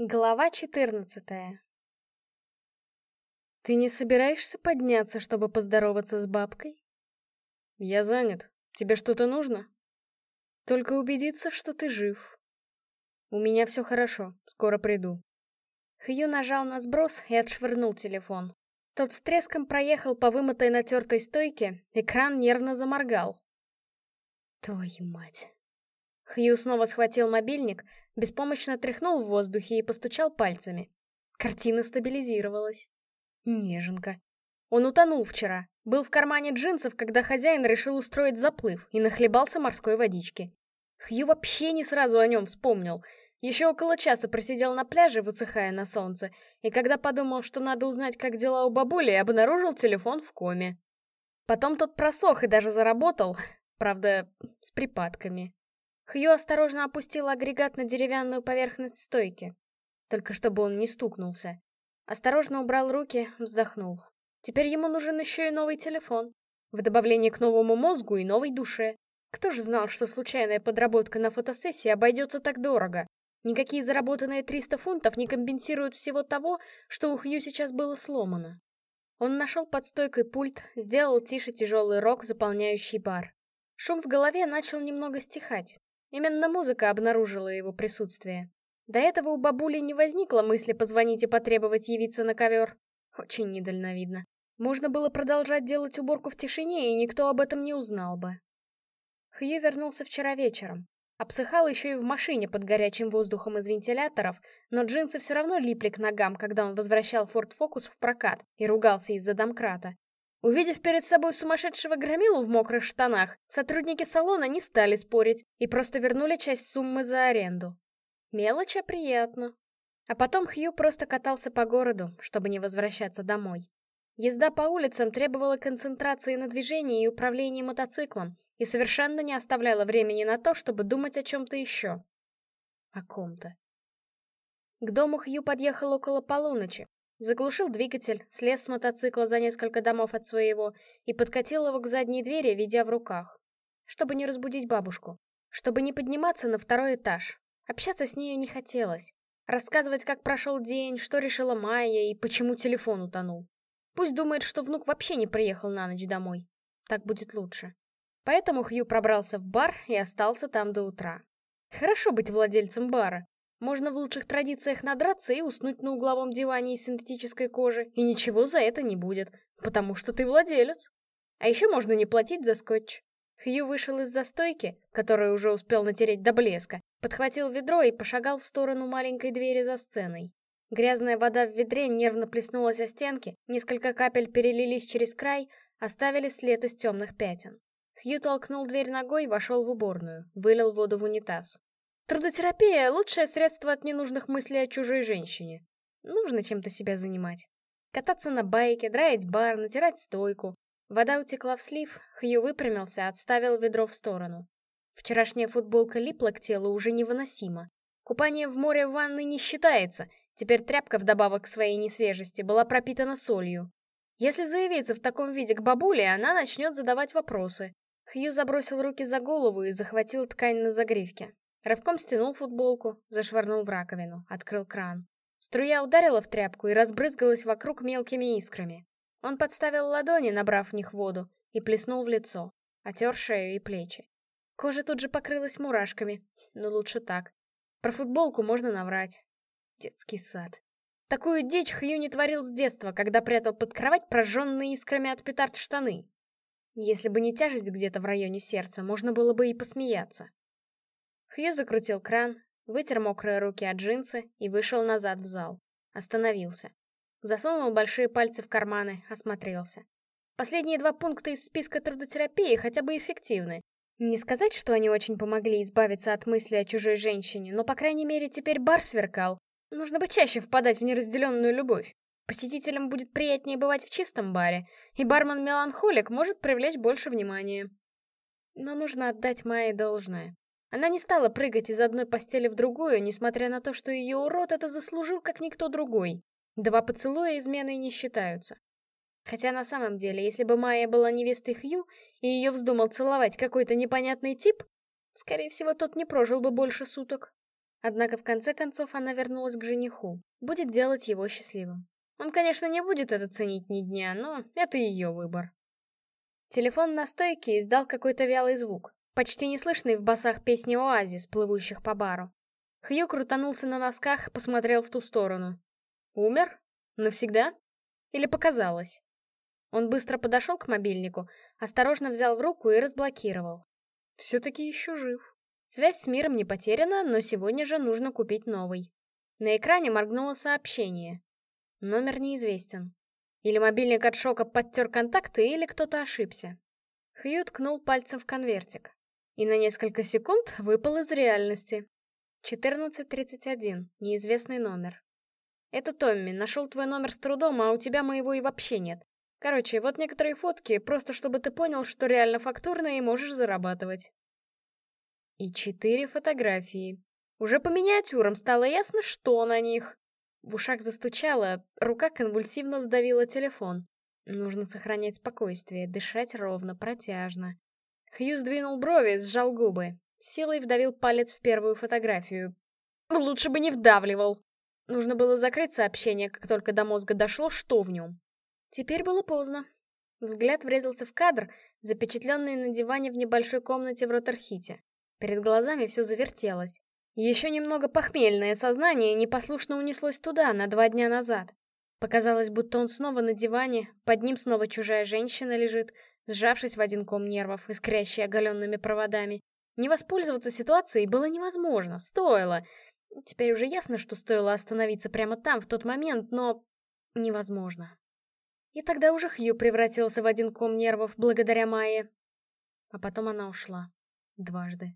Глава 14 Ты не собираешься подняться, чтобы поздороваться с бабкой? Я занят. Тебе что-то нужно? Только убедиться, что ты жив. У меня все хорошо, скоро приду. Хью нажал на сброс и отшвырнул телефон. Тот с треском проехал по вымытой натертой стойке, экран нервно заморгал. Твою мать. Хью снова схватил мобильник, беспомощно тряхнул в воздухе и постучал пальцами. Картина стабилизировалась. Неженка. Он утонул вчера, был в кармане джинсов, когда хозяин решил устроить заплыв и нахлебался морской водички. Хью вообще не сразу о нем вспомнил. Еще около часа просидел на пляже, высыхая на солнце, и когда подумал, что надо узнать, как дела у бабули, обнаружил телефон в коме. Потом тот просох и даже заработал, правда, с припадками. Хью осторожно опустил агрегат на деревянную поверхность стойки. Только чтобы он не стукнулся. Осторожно убрал руки, вздохнул. Теперь ему нужен еще и новый телефон. В добавление к новому мозгу и новой душе. Кто же знал, что случайная подработка на фотосессии обойдется так дорого? Никакие заработанные 300 фунтов не компенсируют всего того, что у Хью сейчас было сломано. Он нашел под стойкой пульт, сделал тише тяжелый рок, заполняющий бар. Шум в голове начал немного стихать. Именно музыка обнаружила его присутствие. До этого у бабули не возникло мысли позвонить и потребовать явиться на ковер. Очень недальновидно. Можно было продолжать делать уборку в тишине, и никто об этом не узнал бы. Хью вернулся вчера вечером. Обсыхал еще и в машине под горячим воздухом из вентиляторов, но джинсы все равно липли к ногам, когда он возвращал Ford Focus в прокат и ругался из-за домкрата. Увидев перед собой сумасшедшего громилу в мокрых штанах, сотрудники салона не стали спорить и просто вернули часть суммы за аренду. Мелочь, а приятно. А потом Хью просто катался по городу, чтобы не возвращаться домой. Езда по улицам требовала концентрации на движении и управлении мотоциклом, и совершенно не оставляла времени на то, чтобы думать о чем-то еще. О ком-то. К дому Хью подъехал около полуночи, Заглушил двигатель, слез с мотоцикла за несколько домов от своего и подкатил его к задней двери, ведя в руках. Чтобы не разбудить бабушку. Чтобы не подниматься на второй этаж. Общаться с нею не хотелось. Рассказывать, как прошел день, что решила Майя и почему телефон утонул. Пусть думает, что внук вообще не приехал на ночь домой. Так будет лучше. Поэтому Хью пробрался в бар и остался там до утра. Хорошо быть владельцем бара. Можно в лучших традициях надраться и уснуть на угловом диване из синтетической кожи, и ничего за это не будет, потому что ты владелец. А еще можно не платить за скотч. Хью вышел из застойки, которую уже успел натереть до блеска, подхватил ведро и пошагал в сторону маленькой двери за сценой. Грязная вода в ведре нервно плеснулась о стенки, несколько капель перелились через край, оставили след из темных пятен. Хью толкнул дверь ногой вошел в уборную, вылил воду в унитаз. Трудотерапия — лучшее средство от ненужных мыслей о чужой женщине. Нужно чем-то себя занимать. Кататься на байке, драить бар, натирать стойку. Вода утекла в слив, Хью выпрямился, отставил ведро в сторону. Вчерашняя футболка липла к телу уже невыносимо. Купание в море в ванной не считается, теперь тряпка вдобавок к своей несвежести была пропитана солью. Если заявиться в таком виде к бабуле, она начнет задавать вопросы. Хью забросил руки за голову и захватил ткань на загривке. Рывком стянул футболку, зашвырнул в раковину, открыл кран. Струя ударила в тряпку и разбрызгалась вокруг мелкими искрами. Он подставил ладони, набрав в них воду, и плеснул в лицо, отер шею и плечи. Кожа тут же покрылась мурашками, но лучше так. Про футболку можно наврать. Детский сад. Такую дичь Хью не творил с детства, когда прятал под кровать прожженные искрами от петард штаны. Если бы не тяжесть где-то в районе сердца, можно было бы и посмеяться. Хью закрутил кран, вытер мокрые руки от джинсы и вышел назад в зал. Остановился. Засунул большие пальцы в карманы, осмотрелся. Последние два пункта из списка трудотерапии хотя бы эффективны. Не сказать, что они очень помогли избавиться от мысли о чужой женщине, но, по крайней мере, теперь бар сверкал. Нужно бы чаще впадать в неразделенную любовь. Посетителям будет приятнее бывать в чистом баре, и бармен-меланхолик может привлечь больше внимания. Но нужно отдать Майе должное. Она не стала прыгать из одной постели в другую, несмотря на то, что ее урод это заслужил, как никто другой. Два поцелуя изменой не считаются. Хотя на самом деле, если бы Майя была невестой Хью, и ее вздумал целовать какой-то непонятный тип, скорее всего, тот не прожил бы больше суток. Однако в конце концов она вернулась к жениху. Будет делать его счастливым. Он, конечно, не будет это ценить ни дня, но это ее выбор. Телефон на стойке издал какой-то вялый звук, почти неслышный в басах песни «Оазис», плывущих по бару. Хью крутанулся на носках и посмотрел в ту сторону. Умер? Навсегда? Или показалось? Он быстро подошел к мобильнику, осторожно взял в руку и разблокировал. Все-таки еще жив. Связь с миром не потеряна, но сегодня же нужно купить новый. На экране моргнуло сообщение. Номер неизвестен. Или мобильник от шока подтер контакты, или кто-то ошибся. Хью ткнул пальцем в конвертик. И на несколько секунд выпал из реальности. 1431. Неизвестный номер. Это Томми. Нашел твой номер с трудом, а у тебя моего и вообще нет. Короче, вот некоторые фотки, просто чтобы ты понял, что реально фактурно и можешь зарабатывать. И четыре фотографии. Уже по миниатюрам стало ясно, что на них. В ушах застучало, рука конвульсивно сдавила телефон. Нужно сохранять спокойствие, дышать ровно, протяжно. Хью сдвинул брови, сжал губы. Силой вдавил палец в первую фотографию. Лучше бы не вдавливал. Нужно было закрыть сообщение, как только до мозга дошло, что в нем. Теперь было поздно. Взгляд врезался в кадр, запечатленный на диване в небольшой комнате в Роттерхите. Перед глазами все завертелось. Еще немного похмельное сознание непослушно унеслось туда, на два дня назад. Показалось, будто он снова на диване, под ним снова чужая женщина лежит, сжавшись в один ком нервов, искрящий оголенными проводами. Не воспользоваться ситуацией было невозможно, стоило. Теперь уже ясно, что стоило остановиться прямо там, в тот момент, но... невозможно. И тогда уже Хью превратился в один ком нервов благодаря Майе. А потом она ушла. Дважды.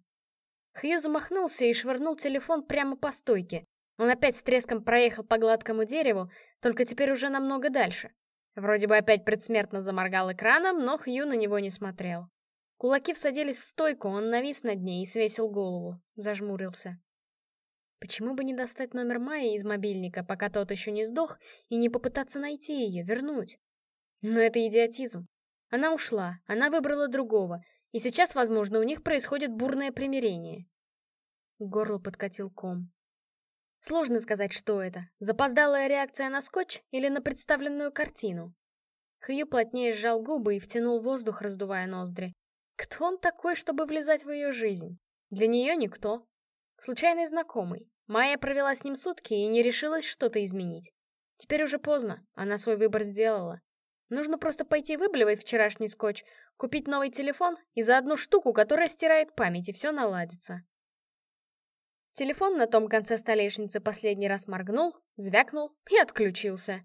Хью замахнулся и швырнул телефон прямо по стойке. Он опять с треском проехал по гладкому дереву, только теперь уже намного дальше. Вроде бы опять предсмертно заморгал экраном, но Хью на него не смотрел. Кулаки всадились в стойку, он навис над ней и свесил голову, зажмурился. Почему бы не достать номер Майи из мобильника, пока тот еще не сдох, и не попытаться найти ее, вернуть? Но это идиотизм. Она ушла, она выбрала другого, и сейчас, возможно, у них происходит бурное примирение. К горлу подкатил ком. Сложно сказать, что это. Запоздалая реакция на скотч или на представленную картину. Хью плотнее сжал губы и втянул воздух, раздувая ноздри. Кто он такой, чтобы влезать в ее жизнь? Для нее никто. Случайный знакомый. Майя провела с ним сутки и не решилась что-то изменить. Теперь уже поздно, она свой выбор сделала. Нужно просто пойти выблевать вчерашний скотч, купить новый телефон и за одну штуку, которая стирает память, и все наладится. Телефон на том конце столешницы последний раз моргнул, звякнул и отключился.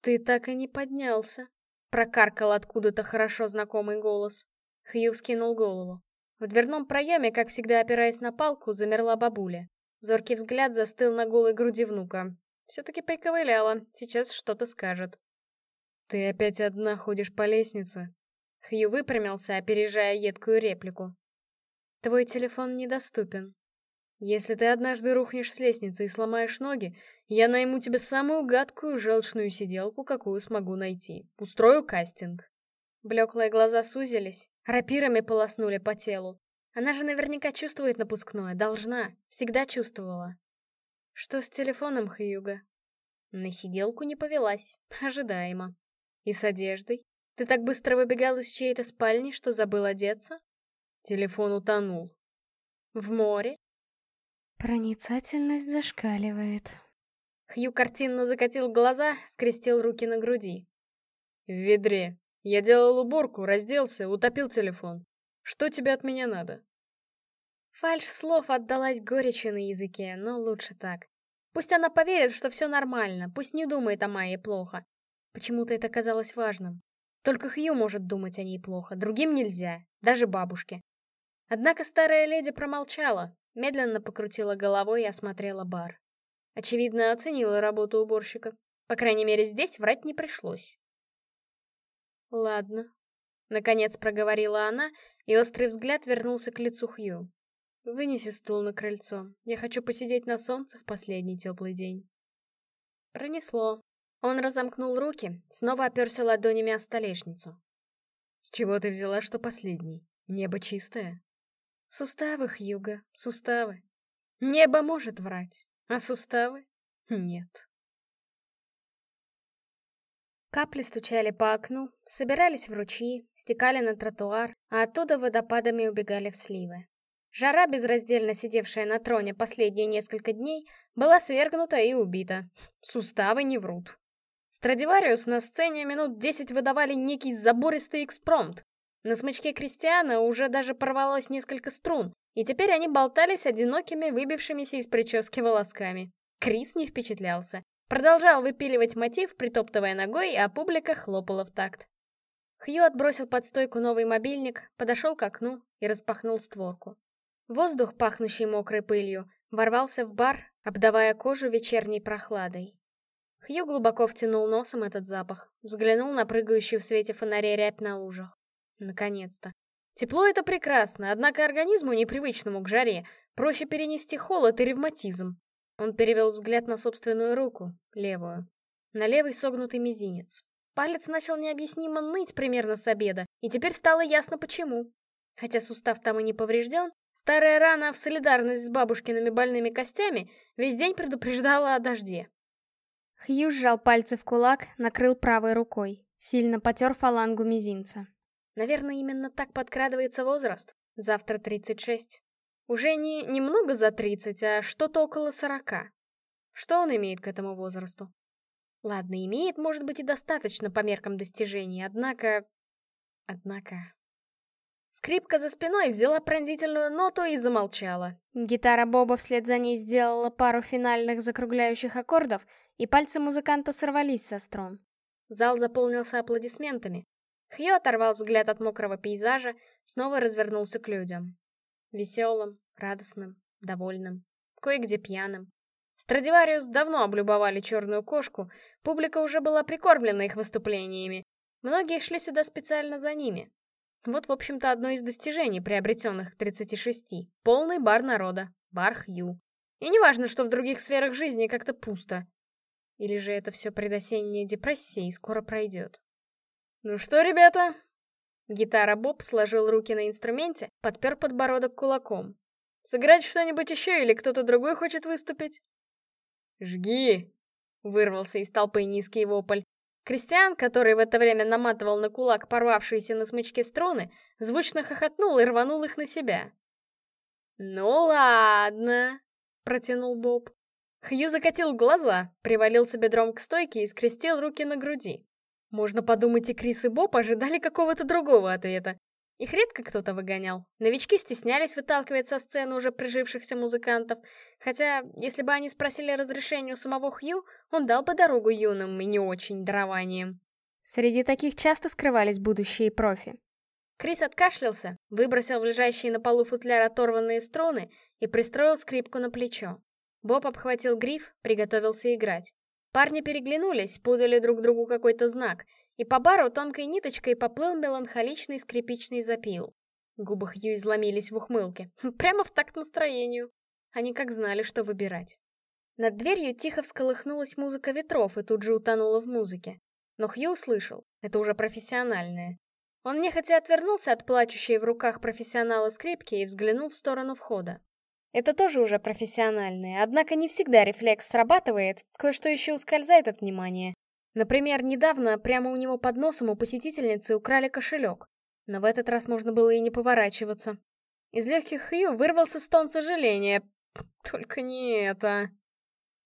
«Ты так и не поднялся», — прокаркал откуда-то хорошо знакомый голос. Хью вскинул голову. В дверном проеме, как всегда опираясь на палку, замерла бабуля. Зоркий взгляд застыл на голой груди внука. Все-таки приковыляла, сейчас что-то скажет. «Ты опять одна ходишь по лестнице?» Хью выпрямился, опережая едкую реплику. «Твой телефон недоступен. Если ты однажды рухнешь с лестницы и сломаешь ноги, я найму тебе самую гадкую желчную сиделку, какую смогу найти. Устрою кастинг». Блеклые глаза сузились, рапирами полоснули по телу. Она же наверняка чувствует напускное, должна, всегда чувствовала. Что с телефоном, Хьюга? На сиделку не повелась, ожидаемо. И с одеждой? Ты так быстро выбегал из чьей-то спальни, что забыл одеться? Телефон утонул. В море? Проницательность зашкаливает. Хью картинно закатил глаза, скрестил руки на груди. В ведре. Я делал уборку, разделся, утопил телефон. Что тебе от меня надо? Фальшь слов отдалась горечью на языке, но лучше так. Пусть она поверит, что все нормально, пусть не думает о Майе плохо. Почему-то это казалось важным. Только Хью может думать о ней плохо, другим нельзя, даже бабушке. Однако старая леди промолчала, медленно покрутила головой и осмотрела бар. Очевидно, оценила работу уборщика. По крайней мере, здесь врать не пришлось. «Ладно», — наконец проговорила она, и острый взгляд вернулся к лицу Хью. «Вынеси стул на крыльцо. Я хочу посидеть на солнце в последний теплый день». Пронесло. Он разомкнул руки, снова оперся ладонями о столешницу. «С чего ты взяла, что последний? Небо чистое?» «Суставы, Хьюга, суставы. Небо может врать, а суставы — нет. Капли стучали по окну, собирались в ручьи, стекали на тротуар, а оттуда водопадами убегали в сливы. Жара, безраздельно сидевшая на троне последние несколько дней, была свергнута и убита. Суставы не врут. Страдивариус на сцене минут десять выдавали некий забористый экспромт. На смычке Кристиана уже даже порвалось несколько струн, и теперь они болтались одинокими, выбившимися из прически волосками. Крис не впечатлялся. Продолжал выпиливать мотив, притоптывая ногой, а публика хлопала в такт. Хью отбросил под стойку новый мобильник, подошел к окну и распахнул створку. Воздух, пахнущий мокрой пылью, ворвался в бар, обдавая кожу вечерней прохладой. Хью глубоко втянул носом этот запах, взглянул на прыгающую в свете фонарей рябь на лужах. Наконец-то. Тепло — это прекрасно, однако организму, непривычному к жаре, проще перенести холод и ревматизм. Он перевел взгляд на собственную руку, левую. На левый согнутый мизинец. Палец начал необъяснимо ныть примерно с обеда, и теперь стало ясно почему. Хотя сустав там и не поврежден, Старая рана в солидарность с бабушкиными больными костями весь день предупреждала о дожде. Хью сжал пальцы в кулак, накрыл правой рукой, сильно потер фалангу мизинца. Наверное, именно так подкрадывается возраст. Завтра 36. Уже не немного за 30, а что-то около 40. Что он имеет к этому возрасту? Ладно, имеет, может быть, и достаточно по меркам достижений, однако... Однако... Скрипка за спиной взяла пронзительную ноту и замолчала. Гитара Боба вслед за ней сделала пару финальных закругляющих аккордов, и пальцы музыканта сорвались со струн. Зал заполнился аплодисментами. Хью оторвал взгляд от мокрого пейзажа, снова развернулся к людям. Веселым, радостным, довольным, кое-где пьяным. Страдивариус давно облюбовали черную кошку, публика уже была прикормлена их выступлениями. Многие шли сюда специально за ними, вот, в общем-то, одно из достижений, приобретенных к 36. Полный бар народа. Бар Хью. И неважно, что в других сферах жизни как-то пусто. Или же это все предосенняя депрессия и скоро пройдет. «Ну что, ребята?» Гитара Боб сложил руки на инструменте, подпер подбородок кулаком. «Сыграть что-нибудь еще или кто-то другой хочет выступить?» «Жги!» — вырвался из толпы низкий вопль. Кристиан, который в это время наматывал на кулак порвавшиеся на смычке струны, звучно хохотнул и рванул их на себя. «Ну ладно», — протянул Боб. Хью закатил глаза, привалился бедром к стойке и скрестил руки на груди. Можно подумать, и Крис и Боб ожидали какого-то другого ответа. Их редко кто-то выгонял. Новички стеснялись выталкивать со сцены уже прижившихся музыкантов, хотя, если бы они спросили разрешения у самого Хью, он дал бы дорогу юным и не очень дарованием. Среди таких часто скрывались будущие профи. Крис откашлялся, выбросил в лежащий на полу футляр оторванные струны и пристроил скрипку на плечо. Боб обхватил гриф, приготовился играть. Парни переглянулись, подали друг другу какой-то знак, и по бару тонкой ниточкой поплыл меланхоличный скрипичный запил. Губы Хью изломились в ухмылке. Прямо в такт настроению. Они как знали, что выбирать. Над дверью тихо всколыхнулась музыка ветров и тут же утонула в музыке. Но Хью услышал, это уже профессиональное. Он нехотя отвернулся от плачущей в руках профессионала скрипки и взглянул в сторону входа. Это тоже уже профессиональное, однако не всегда рефлекс срабатывает, кое-что еще ускользает от внимания. Например, недавно прямо у него под носом у посетительницы украли кошелек. Но в этот раз можно было и не поворачиваться. Из легких Хью вырвался стон сожаления. Только не это.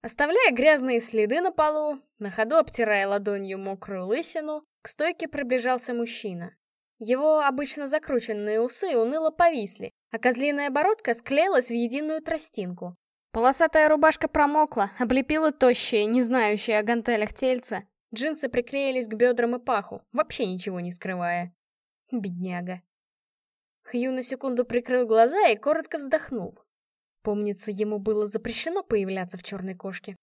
Оставляя грязные следы на полу, на ходу обтирая ладонью мокрую лысину, к стойке приближался мужчина. Его обычно закрученные усы уныло повисли, а козлиная бородка склеилась в единую тростинку. Полосатая рубашка промокла, облепила тощее, не знающее о гантелях тельце, Джинсы приклеились к бедрам и паху, вообще ничего не скрывая. Бедняга. Хью на секунду прикрыл глаза и коротко вздохнул. Помнится, ему было запрещено появляться в черной кошке.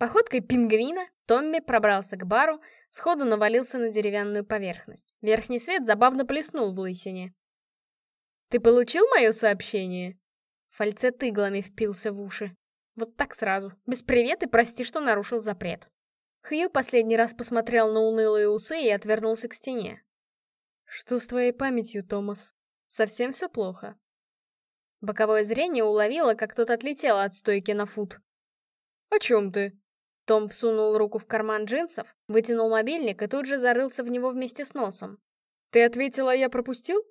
Походкой пингвина Томми пробрался к бару, сходу навалился на деревянную поверхность. Верхний свет забавно плеснул в лысине. «Ты получил мое сообщение?» Фальцет иглами впился в уши. Вот так сразу, без привет и прости, что нарушил запрет. Хью последний раз посмотрел на унылые усы и отвернулся к стене. «Что с твоей памятью, Томас? Совсем все плохо?» Боковое зрение уловило, как тот отлетел от стойки на фут. «О чем ты?» Том всунул руку в карман джинсов, вытянул мобильник и тут же зарылся в него вместе с носом. «Ты ответила, я пропустил?»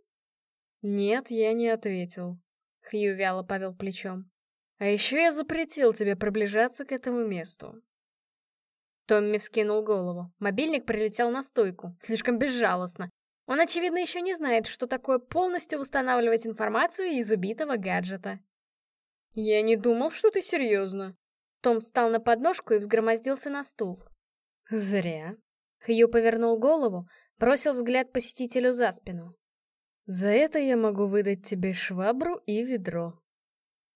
«Нет, я не ответил», — Хью вяло повел плечом. «А еще я запретил тебе приближаться к этому месту». Томми вскинул голову. Мобильник прилетел на стойку, слишком безжалостно. Он, очевидно, еще не знает, что такое полностью устанавливать информацию из убитого гаджета. «Я не думал, что ты серьезно», том встал на подножку и взгромоздился на стул. «Зря». Хью повернул голову, бросил взгляд посетителю за спину. «За это я могу выдать тебе швабру и ведро».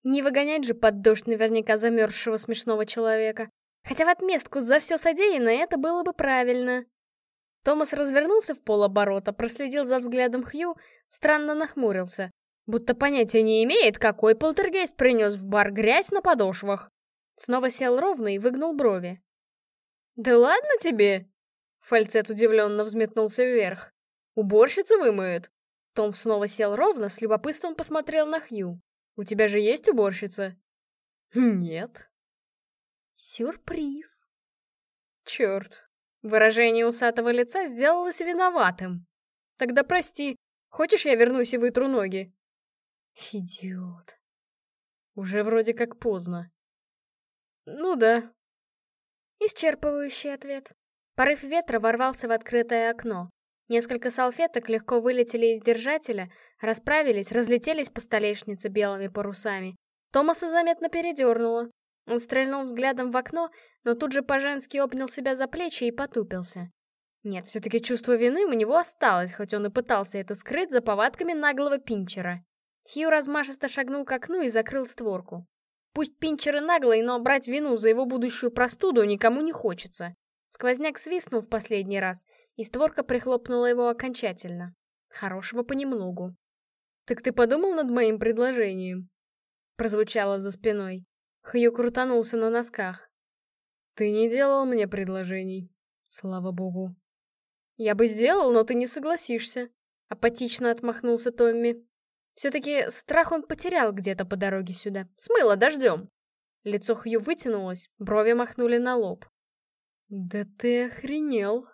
Не выгонять же под дождь наверняка замерзшего смешного человека. Хотя в отместку за все содеянное это было бы правильно. Томас развернулся в полоборота, проследил за взглядом Хью, странно нахмурился. Будто понятия не имеет, какой полтергейст принес в бар грязь на подошвах. Снова сел ровно и выгнул брови. «Да ладно тебе!» Фальцет удивленно взметнулся вверх. «Уборщица вымоет!» Том снова сел ровно, с любопытством посмотрел на Хью. «У тебя же есть уборщица?» «Нет». «Сюрприз!» «Черт!» Выражение усатого лица сделалось виноватым. «Тогда прости. Хочешь, я вернусь и вытру ноги?» «Идиот!» «Уже вроде как поздно». Ну да. Исчерпывающий ответ. Порыв ветра ворвался в открытое окно. Несколько салфеток легко вылетели из держателя, расправились, разлетелись по столешнице белыми парусами. Томаса заметно передернуло. Он стрельнул взглядом в окно, но тут же по-женски обнял себя за плечи и потупился. Нет, все-таки чувство вины у него осталось, хоть он и пытался это скрыть за повадками наглого пинчера. Хью размашисто шагнул к окну и закрыл створку. Пусть Пинчер и наглый, но брать вину за его будущую простуду никому не хочется. Сквозняк свистнул в последний раз, и створка прихлопнула его окончательно. Хорошего понемногу. «Так ты подумал над моим предложением?» Прозвучало за спиной. Хью крутанулся на носках. «Ты не делал мне предложений, слава богу». «Я бы сделал, но ты не согласишься», — апатично отмахнулся Томми. Все-таки страх он потерял где-то по дороге сюда. Смыло дождем. Лицо Хью вытянулось, брови махнули на лоб. «Да ты охренел!»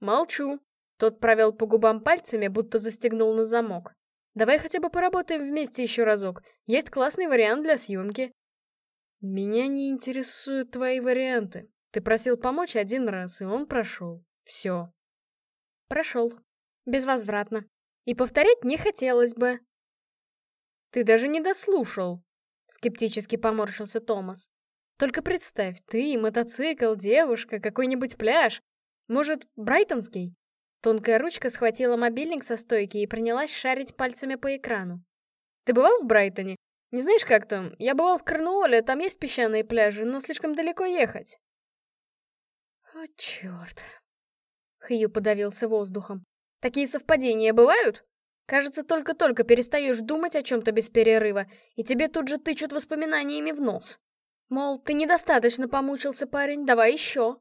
«Молчу!» Тот провел по губам пальцами, будто застегнул на замок. «Давай хотя бы поработаем вместе еще разок. Есть классный вариант для съемки». «Меня не интересуют твои варианты. Ты просил помочь один раз, и он прошел. Все». «Прошел. Безвозвратно. И повторять не хотелось бы. Ты даже не дослушал, скептически поморщился Томас. Только представь, ты, мотоцикл, девушка, какой-нибудь пляж. Может, брайтонский? Тонкая ручка схватила мобильник со стойки и принялась шарить пальцами по экрану. Ты бывал в Брайтоне? Не знаешь, как там? Я бывал в Корнуолле, там есть песчаные пляжи, но слишком далеко ехать. О, черт. Хью подавился воздухом. Такие совпадения бывают? Кажется, только-только перестаешь думать о чем-то без перерыва, и тебе тут же тычут воспоминаниями в нос. Мол, ты недостаточно помучился, парень, давай еще.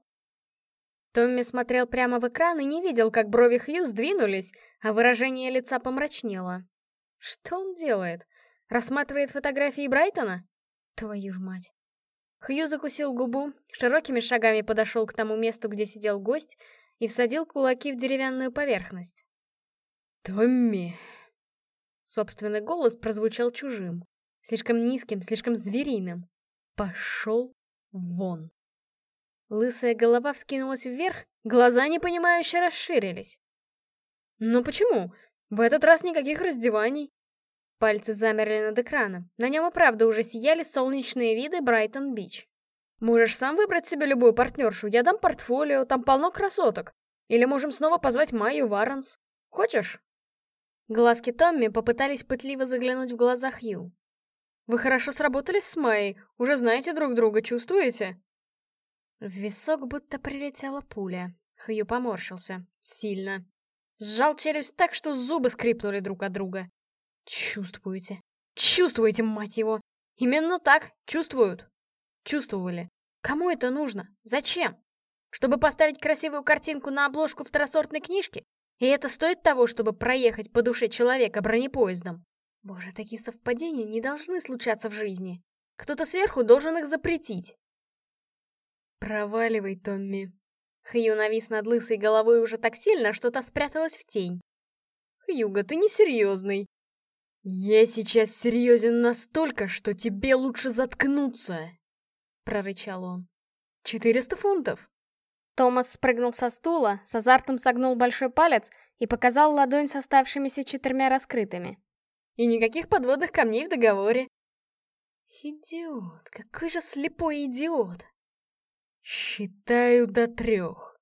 Томми смотрел прямо в экран и не видел, как брови Хью сдвинулись, а выражение лица помрачнело. Что он делает? Рассматривает фотографии Брайтона? Твою ж мать. Хью закусил губу, широкими шагами подошел к тому месту, где сидел гость, и всадил кулаки в деревянную поверхность. «Томми!» Собственный голос прозвучал чужим, слишком низким, слишком звериным. «Пошел вон!» Лысая голова вскинулась вверх, глаза непонимающе расширились. «Но почему? В этот раз никаких раздеваний!» Пальцы замерли над экраном. На нем и правда уже сияли солнечные виды Брайтон-Бич. Можешь сам выбрать себе любую партнершу, я дам портфолио, там полно красоток. Или можем снова позвать Майю Варенс. Хочешь?» Глазки Томми попытались пытливо заглянуть в глаза Хью. «Вы хорошо сработались с Майей, уже знаете друг друга, чувствуете?» В висок будто прилетела пуля. Хью поморщился. Сильно. Сжал челюсть так, что зубы скрипнули друг от друга. «Чувствуете? Чувствуете, мать его! Именно так, чувствуют!» Чувствовали. Кому это нужно? Зачем? Чтобы поставить красивую картинку на обложку второсортной книжки? И это стоит того, чтобы проехать по душе человека бронепоездом? Боже, такие совпадения не должны случаться в жизни. Кто-то сверху должен их запретить. Проваливай, Томми. Хью навис над лысой головой уже так сильно, что та спряталась в тень. Хьюга, ты несерьезный. Я сейчас серьезен настолько, что тебе лучше заткнуться, прорычал он. Четыреста фунтов. Томас спрыгнул со стула, с азартом согнул большой палец и показал ладонь с оставшимися четырьмя раскрытыми. И никаких подводных камней в договоре. Идиот, какой же слепой идиот. Считаю до трех.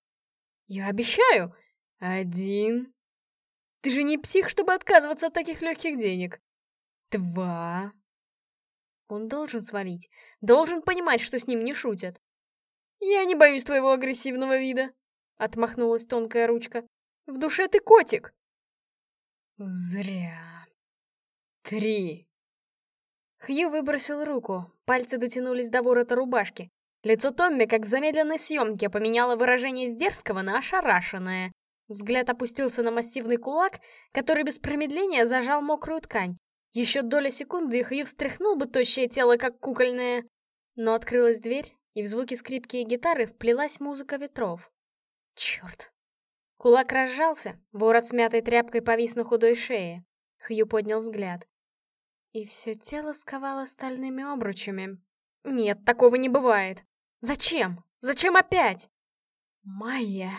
Я обещаю. Один. Ты же не псих, чтобы отказываться от таких легких денег. Два. Он должен свалить. Должен понимать, что с ним не шутят. Я не боюсь твоего агрессивного вида. Отмахнулась тонкая ручка. В душе ты котик. Зря. Три. Хью выбросил руку. Пальцы дотянулись до ворота рубашки. Лицо Томми, как в замедленной съемке, поменяло выражение с дерзкого на ошарашенное. Взгляд опустился на массивный кулак, который без промедления зажал мокрую ткань. Еще доля секунды, и Хью встряхнул бы тощее тело, как кукольное. Но открылась дверь, и в звуки скрипки и гитары вплелась музыка ветров. Черт. Кулак разжался, ворот смятой тряпкой повис на худой шее. Хью поднял взгляд. И все тело сковало стальными обручами. Нет, такого не бывает. Зачем? Зачем опять? Майя.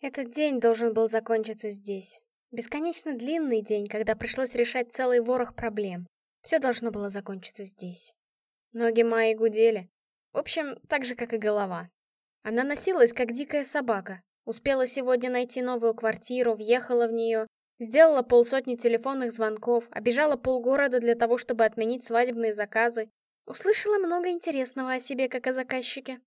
Этот день должен был закончиться здесь. Бесконечно длинный день, когда пришлось решать целый ворох проблем. Все должно было закончиться здесь. Ноги Майи гудели. В общем, так же, как и голова. Она носилась, как дикая собака. Успела сегодня найти новую квартиру, въехала в нее, сделала полсотни телефонных звонков, обижала полгорода для того, чтобы отменить свадебные заказы, Услышала много интересного о себе, как о заказчике.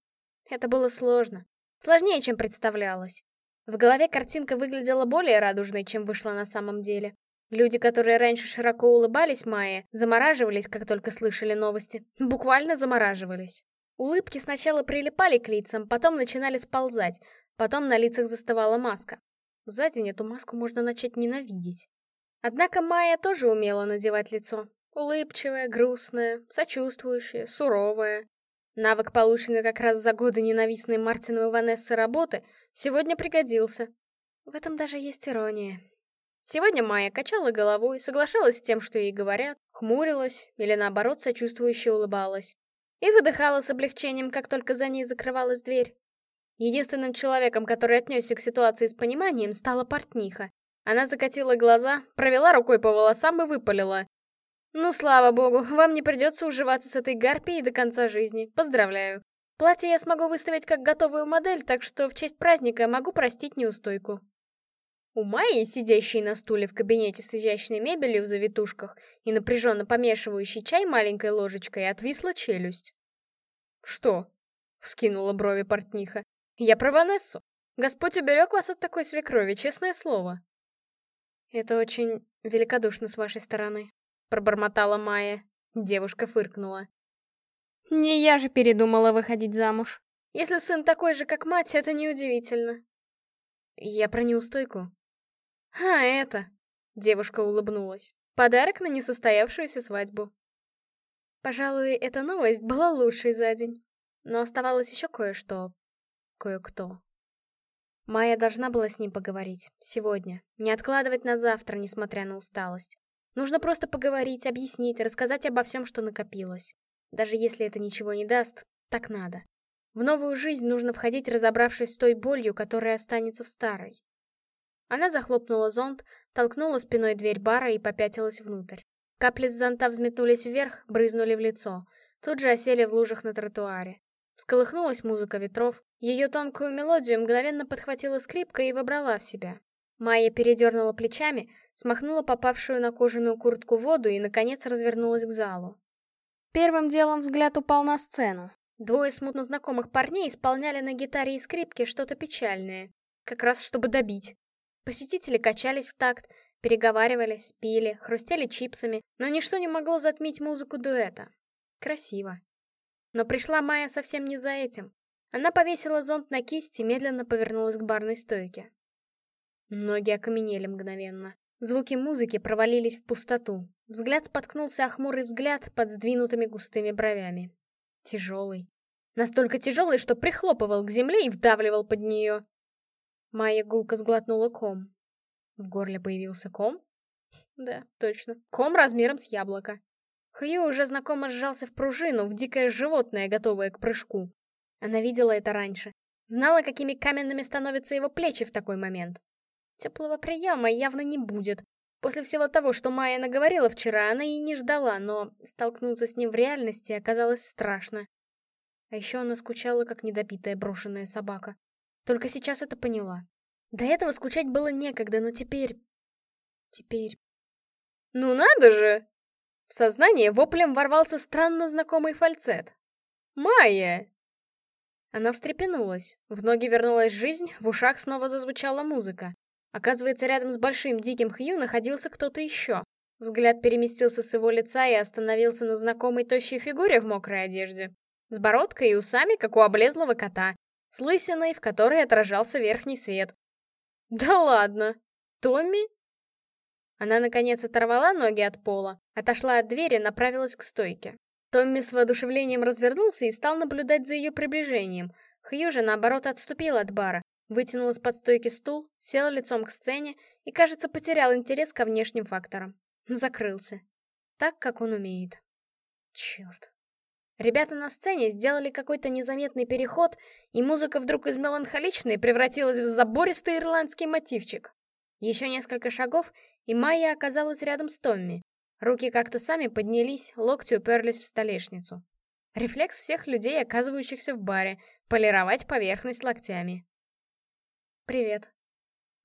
Это было сложно. Сложнее, чем представлялось. В голове картинка выглядела более радужной, чем вышла на самом деле. Люди, которые раньше широко улыбались Майе, замораживались, как только слышали новости. Буквально замораживались. Улыбки сначала прилипали к лицам, потом начинали сползать, потом на лицах застывала маска. За день эту маску можно начать ненавидеть. Однако Майя тоже умела надевать лицо, Улыбчивая, грустная, сочувствующая, суровая. Навык, полученный как раз за годы ненавистной Мартину и Ванессы работы, сегодня пригодился. В этом даже есть ирония. Сегодня Майя качала головой, соглашалась с тем, что ей говорят, хмурилась или наоборот сочувствующе улыбалась. И выдыхала с облегчением, как только за ней закрывалась дверь. Единственным человеком, который отнесся к ситуации с пониманием, стала портниха. Она закатила глаза, провела рукой по волосам и выпалила. Ну, слава богу, вам не придется уживаться с этой гарпией до конца жизни. Поздравляю. Платье я смогу выставить как готовую модель, так что в честь праздника могу простить неустойку. У Майи, сидящей на стуле в кабинете с изящной мебелью в завитушках и напряженно помешивающей чай маленькой ложечкой, отвисла челюсть. «Что?» — вскинула брови портниха. «Я про Ванессу. Господь уберег вас от такой свекрови, честное слово». «Это очень великодушно с вашей стороны», пробормотала Майя. Девушка фыркнула. Не я же передумала выходить замуж. Если сын такой же, как мать, это неудивительно. Я про неустойку. А, это... Девушка улыбнулась. Подарок на несостоявшуюся свадьбу. Пожалуй, эта новость была лучшей за день. Но оставалось еще кое-что. Кое-кто. Майя должна была с ним поговорить. Сегодня. Не откладывать на завтра, несмотря на усталость. Нужно просто поговорить, объяснить, рассказать обо всем, что накопилось. Даже если это ничего не даст, так надо. В новую жизнь нужно входить, разобравшись с той болью, которая останется в старой. Она захлопнула зонт, толкнула спиной дверь бара и попятилась внутрь. Капли с зонта взметнулись вверх, брызнули в лицо. Тут же осели в лужах на тротуаре. Всколыхнулась музыка ветров, ее тонкую мелодию мгновенно подхватила скрипка и вобрала в себя. Майя передернула плечами, смахнула попавшую на кожаную куртку воду и, наконец, развернулась к залу. Первым делом взгляд упал на сцену. Двое смутно знакомых парней исполняли на гитаре и скрипке что-то печальное. Как раз чтобы добить. Посетители качались в такт, переговаривались, пили, хрустели чипсами, но ничто не могло затмить музыку дуэта. Красиво. Но пришла Майя совсем не за этим. Она повесила зонт на кисть и медленно повернулась к барной стойке. Ноги окаменели мгновенно. Звуки музыки провалились в пустоту. Взгляд споткнулся о хмурый взгляд под сдвинутыми густыми бровями. Тяжелый. Настолько тяжелый, что прихлопывал к земле и вдавливал под нее. Майя гулко сглотнула ком. В горле появился ком? Да, точно. Ком размером с яблоко. Хью уже знакомо сжался в пружину, в дикое животное, готовое к прыжку. Она видела это раньше. Знала, какими каменными становятся его плечи в такой момент. Теплого приема явно не будет. После всего того, что Майя наговорила вчера, она и не ждала, но столкнуться с ним в реальности оказалось страшно. А еще она скучала, как недопитая брошенная собака. Только сейчас это поняла. До этого скучать было некогда, но теперь... Теперь... «Ну надо же!» В сознание воплем ворвался странно знакомый фальцет. «Майя!» Она встрепенулась, в ноги вернулась жизнь, в ушах снова зазвучала музыка. Оказывается, рядом с большим диким Хью находился кто-то еще. Взгляд переместился с его лица и остановился на знакомой тощей фигуре в мокрой одежде. С бородкой и усами, как у облезлого кота. С лысиной, в которой отражался верхний свет. «Да ладно! Томми?» Она, наконец, оторвала ноги от пола, отошла от двери, направилась к стойке. Томми с воодушевлением развернулся и стал наблюдать за ее приближением. Хью же, наоборот, отступил от бара, вытянул из-под стойки стул, сел лицом к сцене и, кажется, потерял интерес ко внешним факторам. Закрылся. Так, как он умеет. Черт. Ребята на сцене сделали какой-то незаметный переход, и музыка вдруг из меланхоличной превратилась в забористый ирландский мотивчик. Еще несколько шагов, и Майя оказалась рядом с Томми. Руки как-то сами поднялись, локти уперлись в столешницу. Рефлекс всех людей, оказывающихся в баре, полировать поверхность локтями. «Привет».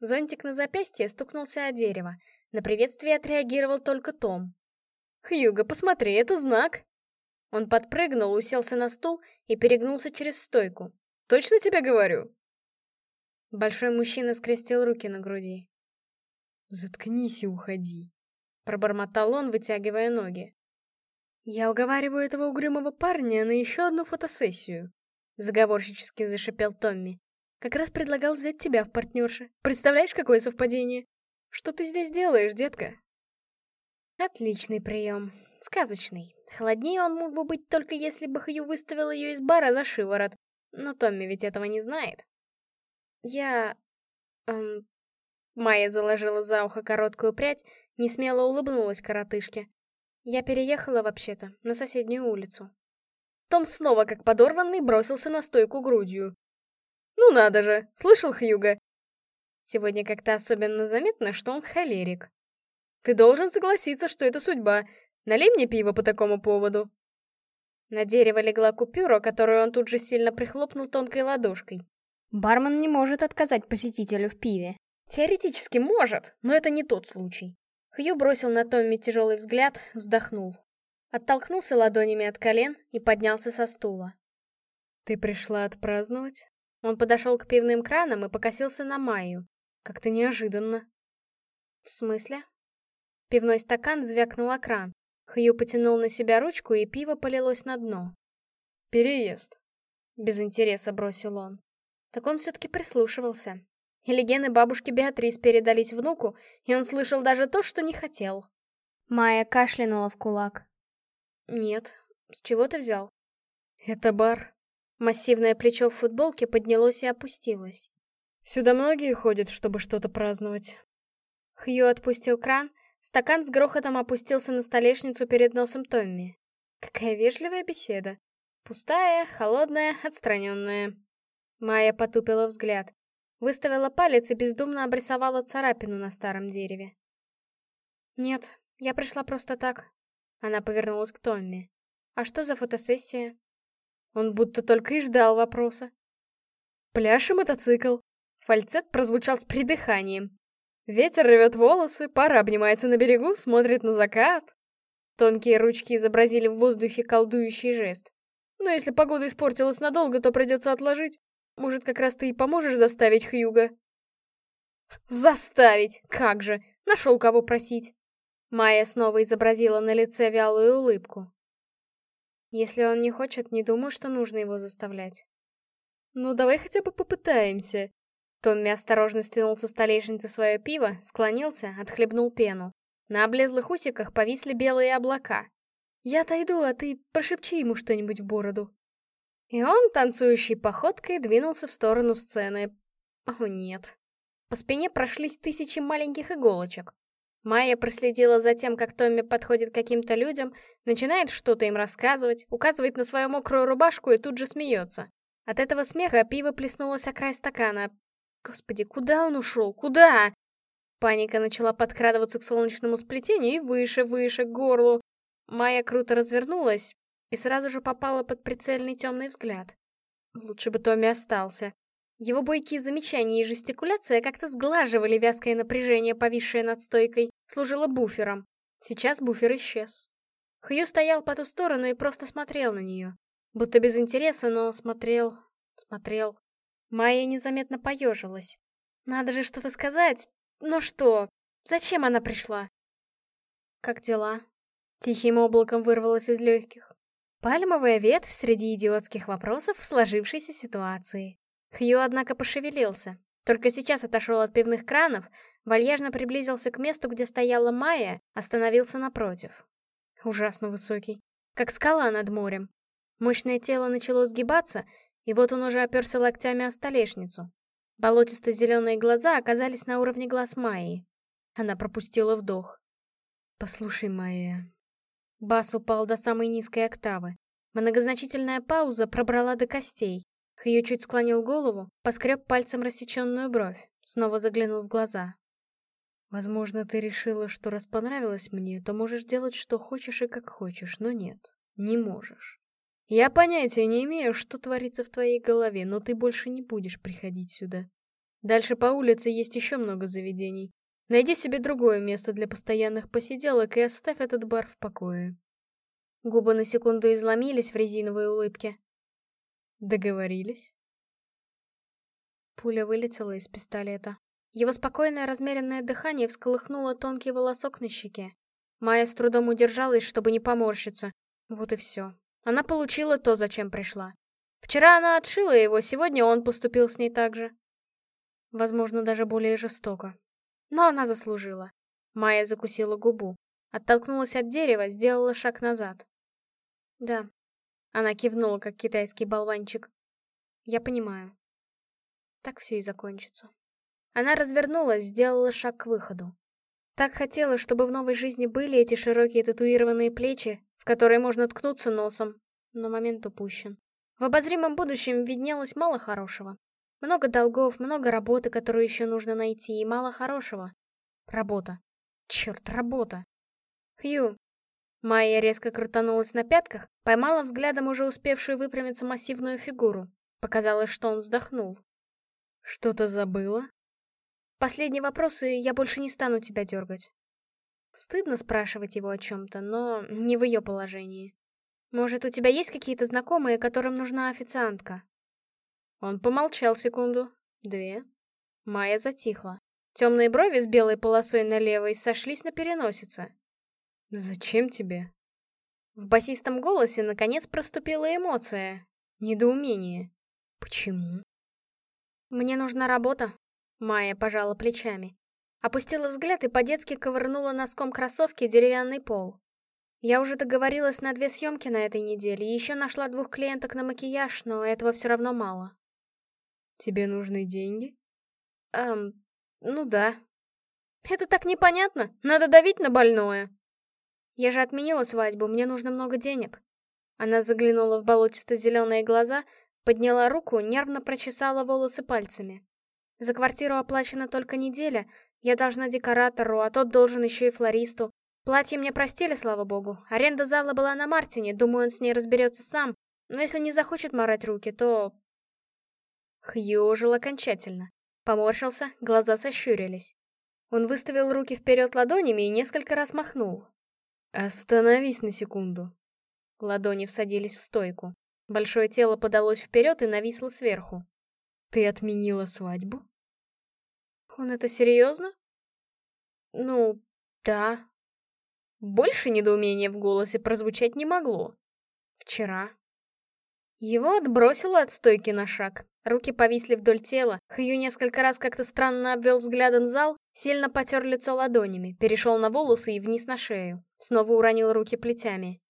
Зонтик на запястье стукнулся о дерево. На приветствие отреагировал только Том. «Хьюго, посмотри, это знак!» Он подпрыгнул, уселся на стул и перегнулся через стойку. «Точно тебе говорю?» Большой мужчина скрестил руки на груди. «Заткнись и уходи», — пробормотал он, вытягивая ноги. «Я уговариваю этого угрюмого парня на еще одну фотосессию», — заговорщически зашипел Томми. «Как раз предлагал взять тебя в партнерши. Представляешь, какое совпадение? Что ты здесь делаешь, детка?» Отличный прием. Сказочный. Холоднее он мог бы быть только если бы Хью выставил ее из бара за шиворот. Но Томми ведь этого не знает. Я... Эм... Майя заложила за ухо короткую прядь, не смело улыбнулась коротышке. Я переехала вообще-то на соседнюю улицу. Том снова, как подорванный, бросился на стойку грудью. «Ну надо же! Слышал, Хьюга?» Сегодня как-то особенно заметно, что он холерик. «Ты должен согласиться, что это судьба, Налей мне пиво по такому поводу». На дерево легла купюра, которую он тут же сильно прихлопнул тонкой ладошкой. Бармен не может отказать посетителю в пиве. Теоретически может, но это не тот случай. Хью бросил на Томми тяжелый взгляд, вздохнул. Оттолкнулся ладонями от колен и поднялся со стула. «Ты пришла отпраздновать?» Он подошел к пивным кранам и покосился на Майю. Как-то неожиданно. «В смысле?» Пивной стакан звякнул о кран. Хью потянул на себя ручку, и пиво полилось на дно. «Переезд», — без интереса бросил он. Так он все-таки прислушивался. Или гены бабушки Беатрис передались внуку, и он слышал даже то, что не хотел. Майя кашлянула в кулак. «Нет, с чего ты взял?» «Это бар». Массивное плечо в футболке поднялось и опустилось. «Сюда многие ходят, чтобы что-то праздновать». Хью отпустил кран, Стакан с грохотом опустился на столешницу перед носом Томми. Какая вежливая беседа. Пустая, холодная, отстраненная. Майя потупила взгляд. Выставила палец и бездумно обрисовала царапину на старом дереве. «Нет, я пришла просто так». Она повернулась к Томми. «А что за фотосессия?» Он будто только и ждал вопроса. «Пляж и мотоцикл». Фальцет прозвучал с придыханием. Ветер рвет волосы, пара обнимается на берегу, смотрит на закат. Тонкие ручки изобразили в воздухе колдующий жест. Но если погода испортилась надолго, то придется отложить. Может, как раз ты и поможешь заставить Хьюга? Заставить! Как же! Нашел кого просить. Майя снова изобразила на лице вялую улыбку. Если он не хочет, не думаю, что нужно его заставлять. Ну, давай хотя бы попытаемся. Томми осторожно стянул со столешницы свое пиво, склонился, отхлебнул пену. На облезлых усиках повисли белые облака. «Я отойду, а ты прошепчи ему что-нибудь в бороду». И он, танцующей походкой, двинулся в сторону сцены. О, нет. По спине прошлись тысячи маленьких иголочек. Майя проследила за тем, как Томми подходит к каким-то людям, начинает что-то им рассказывать, указывает на свою мокрую рубашку и тут же смеется. От этого смеха пиво плеснулось о край стакана. Господи, куда он ушел? Куда? Паника начала подкрадываться к солнечному сплетению и выше, выше, к горлу. Майя круто развернулась и сразу же попала под прицельный темный взгляд. Лучше бы Томми остался. Его бойкие замечания и жестикуляция как-то сглаживали вязкое напряжение, повисшее над стойкой, служило буфером. Сейчас буфер исчез. Хью стоял по ту сторону и просто смотрел на нее. Будто без интереса, но смотрел, смотрел. Майя незаметно поежилась. Надо же что-то сказать. Ну что? Зачем она пришла? Как дела? Тихим облаком вырвалось из легких. Пальмовая ветвь среди идиотских вопросов в сложившейся ситуации. Хью, однако, пошевелился. Только сейчас отошел от пивных кранов, вальяжно приблизился к месту, где стояла Майя, остановился напротив. Ужасно высокий. Как скала над морем. Мощное тело начало сгибаться, и вот он уже оперся локтями о столешницу. Болотисто-зеленые глаза оказались на уровне глаз Майи. Она пропустила вдох. «Послушай, Майя...» Бас упал до самой низкой октавы. Многозначительная пауза пробрала до костей. Хью чуть склонил голову, поскреб пальцем рассеченную бровь, снова заглянул в глаза. «Возможно, ты решила, что раз понравилось мне, то можешь делать, что хочешь и как хочешь, но нет, не можешь. Я понятия не имею, что творится в твоей голове, но ты больше не будешь приходить сюда. Дальше по улице есть еще много заведений. Найди себе другое место для постоянных посиделок и оставь этот бар в покое. Губы на секунду изломились в резиновой улыбке. Договорились? Пуля вылетела из пистолета. Его спокойное размеренное дыхание всколыхнуло тонкий волосок на щеке. Майя с трудом удержалась, чтобы не поморщиться. Вот и все. Она получила то, зачем пришла. Вчера она отшила его, сегодня он поступил с ней так же. Возможно, даже более жестоко. Но она заслужила. Майя закусила губу. Оттолкнулась от дерева, сделала шаг назад. Да. Она кивнула, как китайский болванчик. Я понимаю. Так все и закончится. Она развернулась, сделала шаг к выходу. Так хотела, чтобы в новой жизни были эти широкие татуированные плечи, в которые можно ткнуться носом, но момент упущен. В обозримом будущем виднелось мало хорошего. Много долгов, много работы, которую еще нужно найти, и мало хорошего. Работа. Черт, работа. Хью. Майя резко крутанулась на пятках, поймала взглядом уже успевшую выпрямиться массивную фигуру. Показалось, что он вздохнул. Что-то забыла? Последние вопросы я больше не стану тебя дергать. Стыдно спрашивать его о чем-то, но не в ее положении. Может, у тебя есть какие-то знакомые, которым нужна официантка? Он помолчал секунду, две. Майя затихла. Темные брови с белой полосой на левой сошлись на переносице. «Зачем тебе?» В басистом голосе наконец проступила эмоция. Недоумение. «Почему?» «Мне нужна работа», — Майя пожала плечами. Опустила взгляд и по-детски ковырнула носком кроссовки деревянный пол. Я уже договорилась на две съемки на этой неделе, и еще нашла двух клиенток на макияж, но этого все равно мало. Тебе нужны деньги? Эм, ну да. Это так непонятно, надо давить на больное. Я же отменила свадьбу, мне нужно много денег. Она заглянула в болотисто-зеленые глаза, подняла руку, нервно прочесала волосы пальцами. За квартиру оплачена только неделя, я должна декоратору, а тот должен еще и флористу. Платье мне простили, слава богу. Аренда зала была на Мартине, думаю, он с ней разберется сам. Но если не захочет морать руки, то... Хью ожил окончательно. Поморщился, глаза сощурились. Он выставил руки вперед ладонями и несколько раз махнул. «Остановись на секунду». Ладони всадились в стойку. Большое тело подалось вперед и нависло сверху. «Ты отменила свадьбу?» Он это серьезно? Ну, да. Больше недоумения в голосе прозвучать не могло. Вчера. Его отбросило от стойки на шаг. Руки повисли вдоль тела, Хью несколько раз как-то странно обвел взглядом зал, сильно потер лицо ладонями, перешел на волосы и вниз на шею. Снова уронил руки плетями.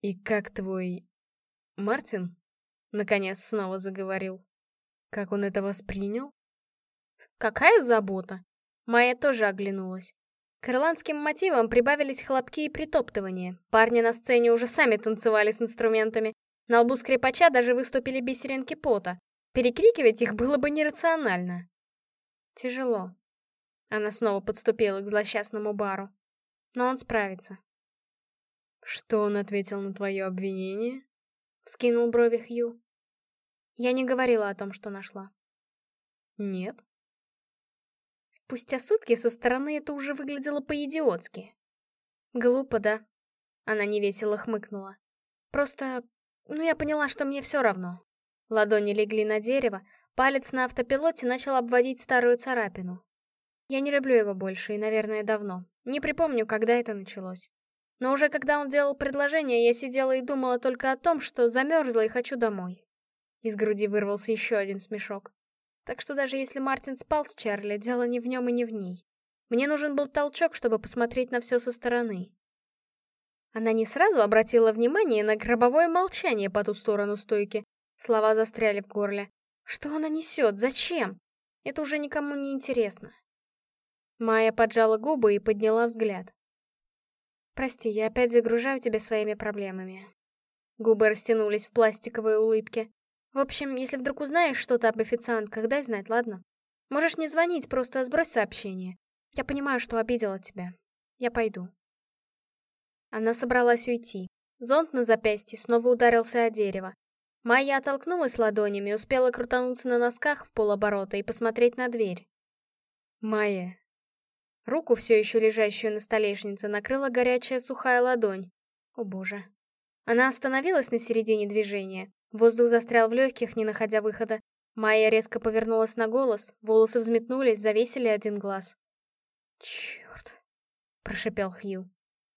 «И как твой... Мартин?» Наконец снова заговорил. «Как он это воспринял?» «Какая забота!» Майя тоже оглянулась. К ирландским мотивам прибавились хлопки и притоптывания. Парни на сцене уже сами танцевали с инструментами. На лбу скрипача даже выступили бисеринки пота. Перекрикивать их было бы нерационально. Тяжело. Она снова подступила к злосчастному бару. Но он справится. «Что он ответил на твое обвинение?» Вскинул брови Хью. Я не говорила о том, что нашла. «Нет?» Спустя сутки со стороны это уже выглядело по-идиотски. Глупо, да? Она невесело хмыкнула. Просто... Ну, я поняла, что мне все равно. Ладони легли на дерево, палец на автопилоте начал обводить старую царапину. Я не люблю его больше, и, наверное, давно. Не припомню, когда это началось. Но уже когда он делал предложение, я сидела и думала только о том, что замерзла и хочу домой. Из груди вырвался еще один смешок. Так что даже если Мартин спал с Чарли, дело не в нем и не в ней. Мне нужен был толчок, чтобы посмотреть на все со стороны. Она не сразу обратила внимание на гробовое молчание по ту сторону стойки, Слова застряли в горле. Что она несет? Зачем? Это уже никому не интересно. Майя поджала губы и подняла взгляд. «Прости, я опять загружаю тебя своими проблемами». Губы растянулись в пластиковой улыбке. «В общем, если вдруг узнаешь что-то об официантках, дай знать, ладно? Можешь не звонить, просто сбрось сообщение. Я понимаю, что обидела тебя. Я пойду». Она собралась уйти. Зонт на запястье снова ударился о дерево. Майя оттолкнулась ладонями, успела крутануться на носках в полоборота и посмотреть на дверь. «Майя». Руку, все еще лежащую на столешнице, накрыла горячая сухая ладонь. О боже. Она остановилась на середине движения. Воздух застрял в легких, не находя выхода. Майя резко повернулась на голос, волосы взметнулись, завесили один глаз. «Черт!» — прошепел Хью.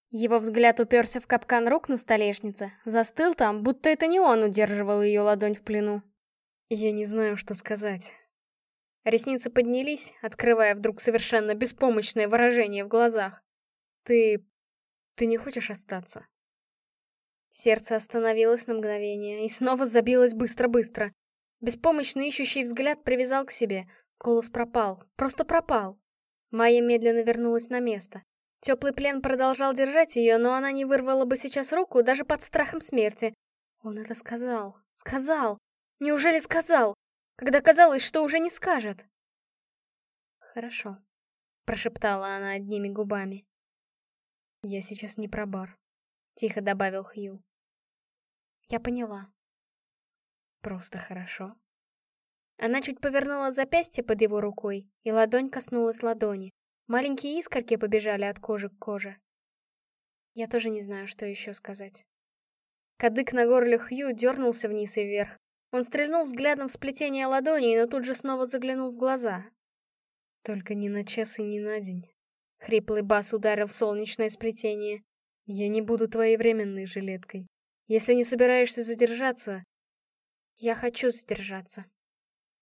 Его взгляд уперся в капкан рук на столешнице, застыл там, будто это не он удерживал ее ладонь в плену. Я не знаю, что сказать. Ресницы поднялись, открывая вдруг совершенно беспомощное выражение в глазах. Ты... ты не хочешь остаться? Сердце остановилось на мгновение и снова забилось быстро-быстро. Беспомощный ищущий взгляд привязал к себе. Голос пропал. Просто пропал. Майя медленно вернулась на место. Теплый плен продолжал держать ее, но она не вырвала бы сейчас руку даже под страхом смерти. Он это сказал. Сказал. Неужели сказал? Когда казалось, что уже не скажет. Хорошо, прошептала она одними губами. Я сейчас не про бар, тихо добавил Хью. Я поняла. Просто хорошо. Она чуть повернула запястье под его рукой, и ладонь коснулась ладони. Маленькие искорки побежали от кожи к коже. Я тоже не знаю, что еще сказать. Кадык на горле Хью дернулся вниз и вверх. Он стрельнул взглядом в сплетение ладоней, но тут же снова заглянул в глаза. «Только не на час и не на день». Хриплый бас ударил в солнечное сплетение. «Я не буду твоей временной жилеткой. Если не собираешься задержаться...» «Я хочу задержаться».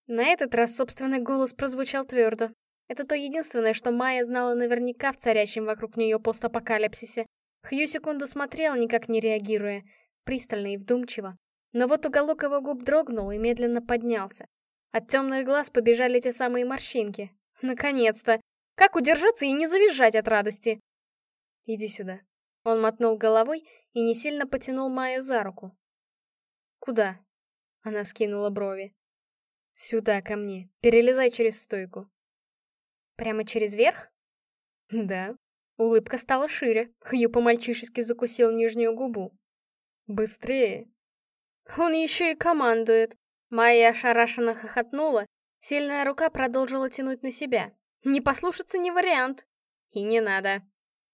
На этот раз собственный голос прозвучал твердо. Это то единственное, что Майя знала наверняка в царящем вокруг нее постапокалипсисе. Хью секунду смотрел, никак не реагируя, пристально и вдумчиво. Но вот уголок его губ дрогнул и медленно поднялся. От темных глаз побежали те самые морщинки. Наконец-то! Как удержаться и не завизжать от радости? Иди сюда. Он мотнул головой и не сильно потянул Майю за руку. Куда? Она вскинула брови. Сюда, ко мне. Перелезай через стойку. Прямо через верх? Да. Улыбка стала шире. Хью по-мальчишески закусил нижнюю губу. Быстрее. Он еще и командует. Майя ошарашенно хохотнула. Сильная рука продолжила тянуть на себя. Не послушаться не вариант. И не надо.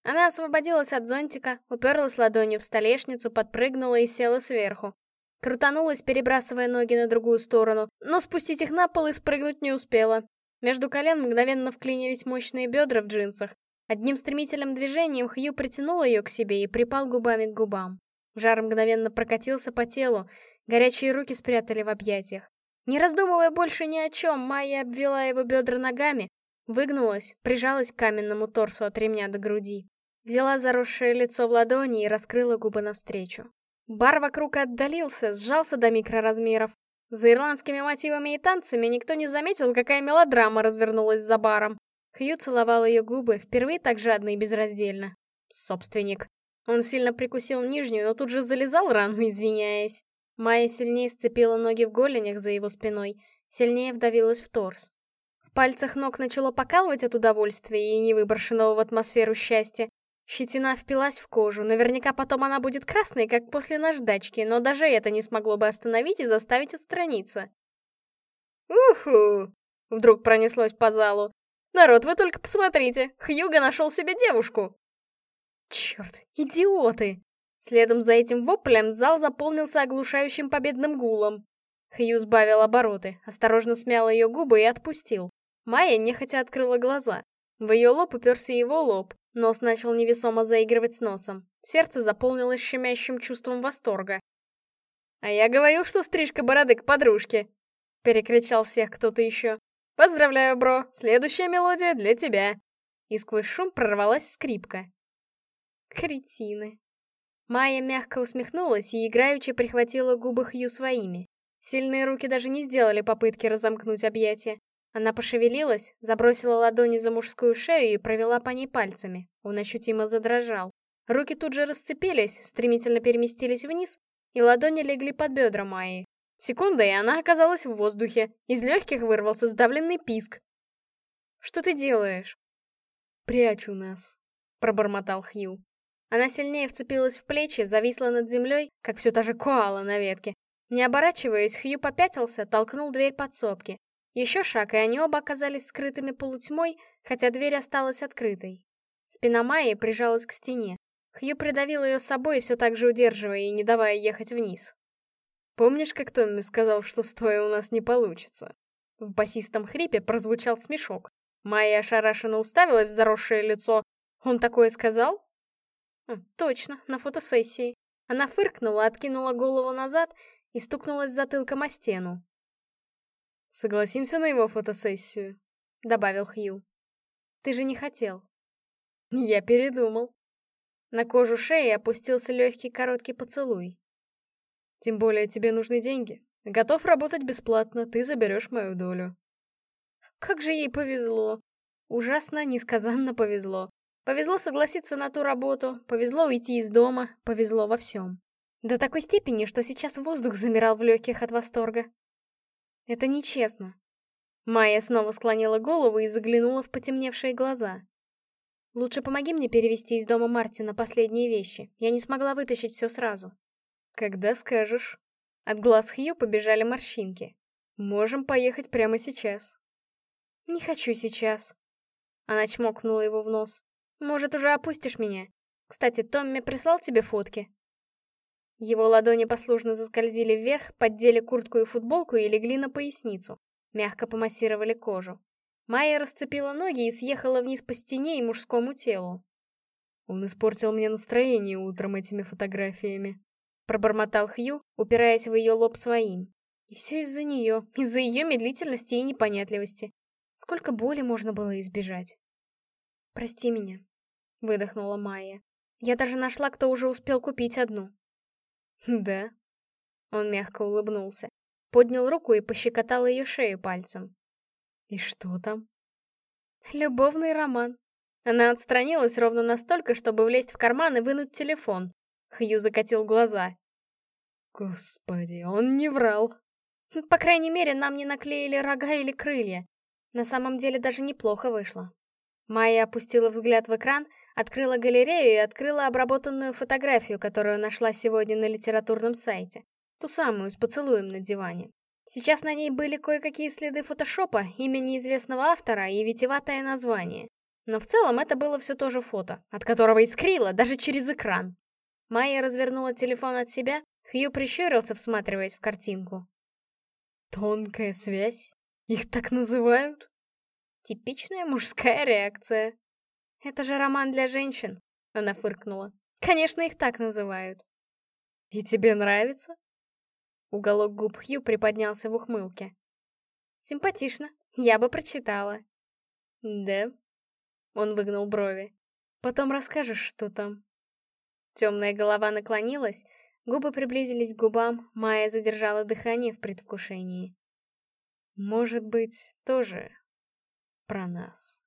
Она освободилась от зонтика, уперлась ладонью в столешницу, подпрыгнула и села сверху. Крутанулась, перебрасывая ноги на другую сторону, но спустить их на пол и спрыгнуть не успела. Между колен мгновенно вклинились мощные бедра в джинсах. Одним стремительным движением Хью притянул ее к себе и припал губами к губам. Жар мгновенно прокатился по телу, горячие руки спрятали в объятиях. Не раздумывая больше ни о чем, Майя обвела его бедра ногами, выгнулась, прижалась к каменному торсу от ремня до груди. Взяла заросшее лицо в ладони и раскрыла губы навстречу. Бар вокруг отдалился, сжался до микроразмеров. За ирландскими мотивами и танцами никто не заметил, какая мелодрама развернулась за баром. Хью целовал ее губы, впервые так жадно и безраздельно. Собственник. Он сильно прикусил нижнюю, но тут же залезал рану, извиняясь. Майя сильнее сцепила ноги в голенях за его спиной, сильнее вдавилась в торс. В пальцах ног начало покалывать от удовольствия и невыброшенного в атмосферу счастья. Щетина впилась в кожу, наверняка потом она будет красной, как после наждачки, но даже это не смогло бы остановить и заставить отстраниться. «Уху!» — вдруг пронеслось по залу. «Народ, вы только посмотрите, Хьюга нашел себе девушку!» Черт, идиоты! Следом за этим воплем зал заполнился оглушающим победным гулом. Хью сбавил обороты, осторожно смял ее губы и отпустил. Майя нехотя открыла глаза. В ее лоб уперся его лоб, нос начал невесомо заигрывать с носом. Сердце заполнилось щемящим чувством восторга. «А я говорил, что стрижка бороды к подружке!» Перекричал всех кто-то еще. «Поздравляю, бро! Следующая мелодия для тебя!» И сквозь шум прорвалась скрипка. Кретины. Майя мягко усмехнулась и играючи прихватила губы Хью своими. Сильные руки даже не сделали попытки разомкнуть объятия. Она пошевелилась, забросила ладони за мужскую шею и провела по ней пальцами. Он ощутимо задрожал. Руки тут же расцепились, стремительно переместились вниз, и ладони легли под бедра Майи. Секунда, и она оказалась в воздухе. Из легких вырвался сдавленный писк. «Что ты делаешь?» «Прячу нас», — пробормотал Хью. Она сильнее вцепилась в плечи, зависла над землей, как все та же коала на ветке. Не оборачиваясь, Хью попятился, толкнул дверь подсобки. Еще шаг, и они оба оказались скрытыми полутьмой, хотя дверь осталась открытой. Спина Майи прижалась к стене. Хью придавил ее собой, все так же удерживая и не давая ехать вниз. «Помнишь, как Томми сказал, что стоя у нас не получится?» В басистом хрипе прозвучал смешок. Майя ошарашенно уставилась в заросшее лицо. «Он такое сказал?» Точно, на фотосессии. Она фыркнула, откинула голову назад и стукнулась затылком о стену. «Согласимся на его фотосессию», — добавил Хью. «Ты же не хотел». «Я передумал». На кожу шеи опустился легкий короткий поцелуй. «Тем более тебе нужны деньги. Готов работать бесплатно, ты заберешь мою долю». Как же ей повезло. Ужасно, несказанно повезло. Повезло согласиться на ту работу, повезло уйти из дома, повезло во всем. До такой степени, что сейчас воздух замирал в легких от восторга. Это нечестно. Майя снова склонила голову и заглянула в потемневшие глаза. Лучше помоги мне перевести из дома Мартина последние вещи. Я не смогла вытащить все сразу. Когда скажешь. От глаз Хью побежали морщинки. Можем поехать прямо сейчас. Не хочу сейчас. Она чмокнула его в нос. Может, уже опустишь меня? Кстати, Томми прислал тебе фотки?» Его ладони послушно заскользили вверх, поддели куртку и футболку и легли на поясницу. Мягко помассировали кожу. Майя расцепила ноги и съехала вниз по стене и мужскому телу. «Он испортил мне настроение утром этими фотографиями», — пробормотал Хью, упираясь в ее лоб своим. И все из-за нее, из-за ее медлительности и непонятливости. Сколько боли можно было избежать. «Прости меня», — выдохнула Майя. «Я даже нашла, кто уже успел купить одну». «Да?» Он мягко улыбнулся. Поднял руку и пощекотал ее шею пальцем. «И что там?» «Любовный роман». Она отстранилась ровно настолько, чтобы влезть в карман и вынуть телефон. Хью закатил глаза. «Господи, он не врал!» «По крайней мере, нам не наклеили рога или крылья. На самом деле даже неплохо вышло». Майя опустила взгляд в экран, открыла галерею и открыла обработанную фотографию, которую нашла сегодня на литературном сайте. Ту самую, с поцелуем на диване. Сейчас на ней были кое-какие следы фотошопа, имя неизвестного автора и витеватое название. Но в целом это было все то же фото, от которого искрило даже через экран. Майя развернула телефон от себя, Хью прищурился, всматриваясь в картинку. «Тонкая связь? Их так называют?» Типичная мужская реакция. Это же роман для женщин, она фыркнула. Конечно, их так называют. И тебе нравится? Уголок губ Хью приподнялся в ухмылке. Симпатично, я бы прочитала. Да? Он выгнул брови. Потом расскажешь, что там. Темная голова наклонилась, губы приблизились к губам, Майя задержала дыхание в предвкушении. Может быть, тоже про нас.